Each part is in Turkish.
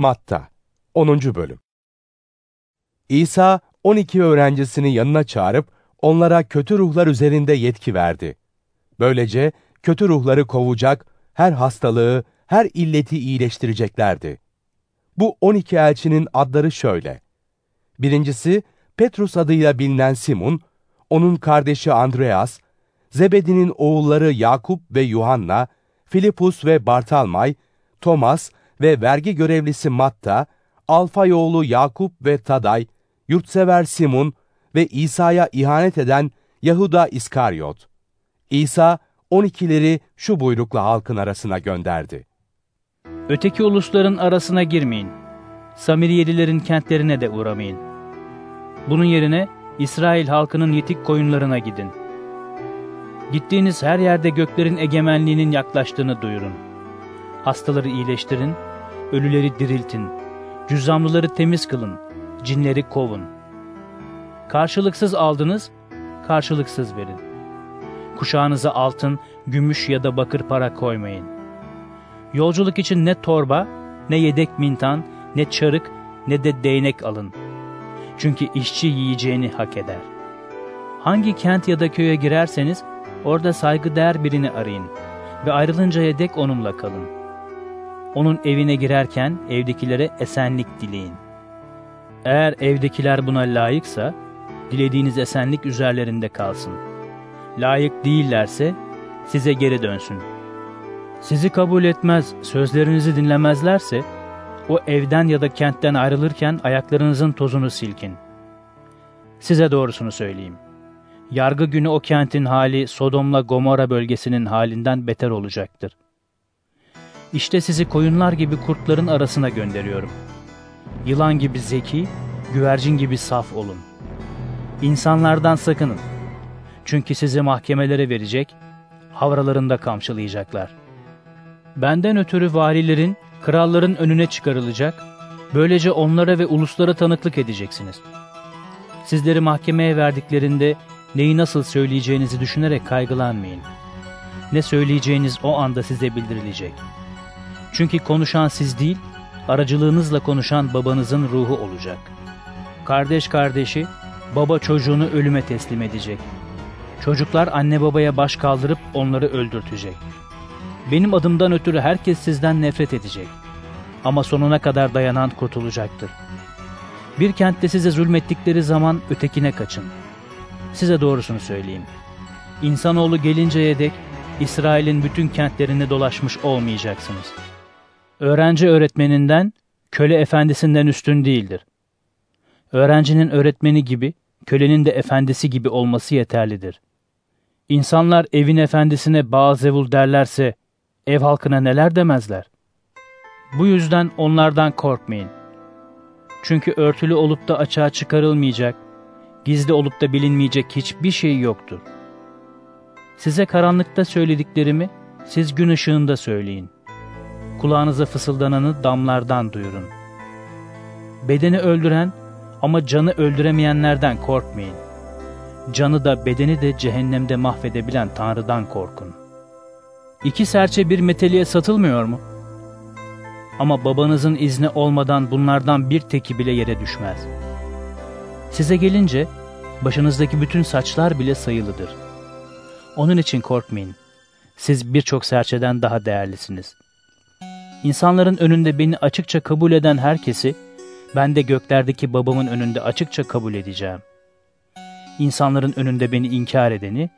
Matta 10. Bölüm İsa 12 öğrencisini yanına çağırıp onlara kötü ruhlar üzerinde yetki verdi. Böylece kötü ruhları kovacak, her hastalığı, her illeti iyileştireceklerdi. Bu 12 elçinin adları şöyle. Birincisi Petrus adıyla bilinen Simon, onun kardeşi Andreas, Zebedi'nin oğulları Yakup ve Yuhanna, Filipus ve Bartalmay, Thomas ve vergi görevlisi Matta, Alfa oğlu Yakup ve Taday, yurtsever Simon ve İsa'ya ihanet eden Yahuda İskaryot. İsa, on ikileri şu buyrukla halkın arasına gönderdi. Öteki ulusların arasına girmeyin. Samiriyelilerin kentlerine de uğramayın. Bunun yerine İsrail halkının yetik koyunlarına gidin. Gittiğiniz her yerde göklerin egemenliğinin yaklaştığını duyurun. Hastaları iyileştirin, ölüleri diriltin, cüzzamlıları temiz kılın, cinleri kovun. Karşılıksız aldınız, karşılıksız verin. Kuşağınıza altın, gümüş ya da bakır para koymayın. Yolculuk için ne torba, ne yedek mintan, ne çarık, ne de değnek alın. Çünkü işçi yiyeceğini hak eder. Hangi kent ya da köye girerseniz, orada saygıdeğer birini arayın ve ayrılıncaya dek onunla kalın. Onun evine girerken evdekilere esenlik dileyin. Eğer evdekiler buna layıksa, dilediğiniz esenlik üzerlerinde kalsın. Layık değillerse, size geri dönsün. Sizi kabul etmez, sözlerinizi dinlemezlerse, o evden ya da kentten ayrılırken ayaklarınızın tozunu silkin. Size doğrusunu söyleyeyim. Yargı günü o kentin hali Sodom'la Gomorra bölgesinin halinden beter olacaktır. İşte sizi koyunlar gibi kurtların arasına gönderiyorum. Yılan gibi zeki, güvercin gibi saf olun. İnsanlardan sakının. Çünkü sizi mahkemelere verecek, havralarında kamçılayacaklar. Benden ötürü valilerin, kralların önüne çıkarılacak, böylece onlara ve uluslara tanıklık edeceksiniz. Sizleri mahkemeye verdiklerinde neyi nasıl söyleyeceğinizi düşünerek kaygılanmayın. Ne söyleyeceğiniz o anda size bildirilecek. Çünkü konuşan siz değil, aracılığınızla konuşan babanızın ruhu olacak. Kardeş kardeşi, baba çocuğunu ölüme teslim edecek. Çocuklar anne babaya baş kaldırıp onları öldürtecek. Benim adımdan ötürü herkes sizden nefret edecek. Ama sonuna kadar dayanan kurtulacaktır. Bir kentte size zulmettikleri zaman ötekine kaçın. Size doğrusunu söyleyeyim. İnsanoğlu gelinceye dek İsrail'in bütün kentlerini dolaşmış olmayacaksınız. Öğrenci öğretmeninden, köle efendisinden üstün değildir. Öğrencinin öğretmeni gibi, kölenin de efendisi gibi olması yeterlidir. İnsanlar evin efendisine Bağzevul derlerse, ev halkına neler demezler? Bu yüzden onlardan korkmayın. Çünkü örtülü olup da açığa çıkarılmayacak, gizli olup da bilinmeyecek hiçbir şey yoktur. Size karanlıkta söylediklerimi siz gün ışığında söyleyin. Kulağınıza fısıldananı damlardan duyurun. Bedeni öldüren ama canı öldüremeyenlerden korkmayın. Canı da bedeni de cehennemde mahvedebilen Tanrı'dan korkun. İki serçe bir meteliğe satılmıyor mu? Ama babanızın izni olmadan bunlardan bir teki bile yere düşmez. Size gelince başınızdaki bütün saçlar bile sayılıdır. Onun için korkmayın. Siz birçok serçeden daha değerlisiniz. İnsanların önünde beni açıkça kabul eden herkesi, ben de göklerdeki babamın önünde açıkça kabul edeceğim. İnsanların önünde beni inkar edeni,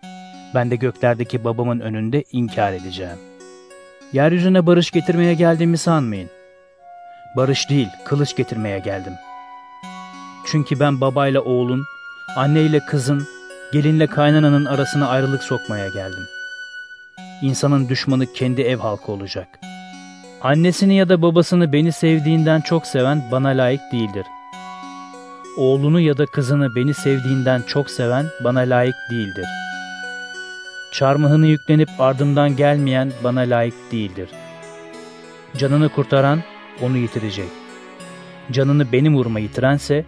ben de göklerdeki babamın önünde inkar edeceğim. Yeryüzüne barış getirmeye geldiğimi sanmayın. Barış değil, kılıç getirmeye geldim. Çünkü ben babayla oğlun, anneyle kızın, gelinle kaynananın arasına ayrılık sokmaya geldim. İnsanın düşmanı kendi ev halkı olacak. Annesini ya da babasını beni sevdiğinden çok seven bana layık değildir. Oğlunu ya da kızını beni sevdiğinden çok seven bana layık değildir. Çarmıhını yüklenip ardından gelmeyen bana layık değildir. Canını kurtaran onu yitirecek. Canını benim uğruma yitirense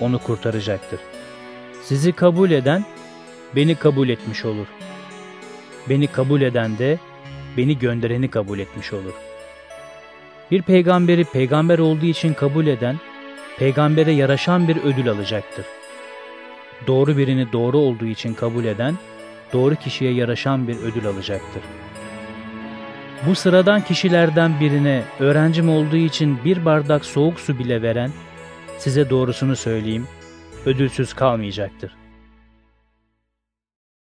onu kurtaracaktır. Sizi kabul eden beni kabul etmiş olur. Beni kabul eden de beni göndereni kabul etmiş olur. Bir peygamberi peygamber olduğu için kabul eden, peygambere yaraşan bir ödül alacaktır. Doğru birini doğru olduğu için kabul eden, doğru kişiye yaraşan bir ödül alacaktır. Bu sıradan kişilerden birine öğrencim olduğu için bir bardak soğuk su bile veren, size doğrusunu söyleyeyim, ödülsüz kalmayacaktır.